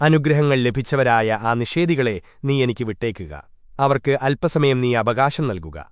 അനുഗ്രഹങ്ങൾ ലഭിച്ചവരായ ആ നിഷേധികളെ നീ എനിക്ക് വിട്ടേക്കുക. അവർക്ക് അല്പസമയം നീ അവകാശം നൽകുക.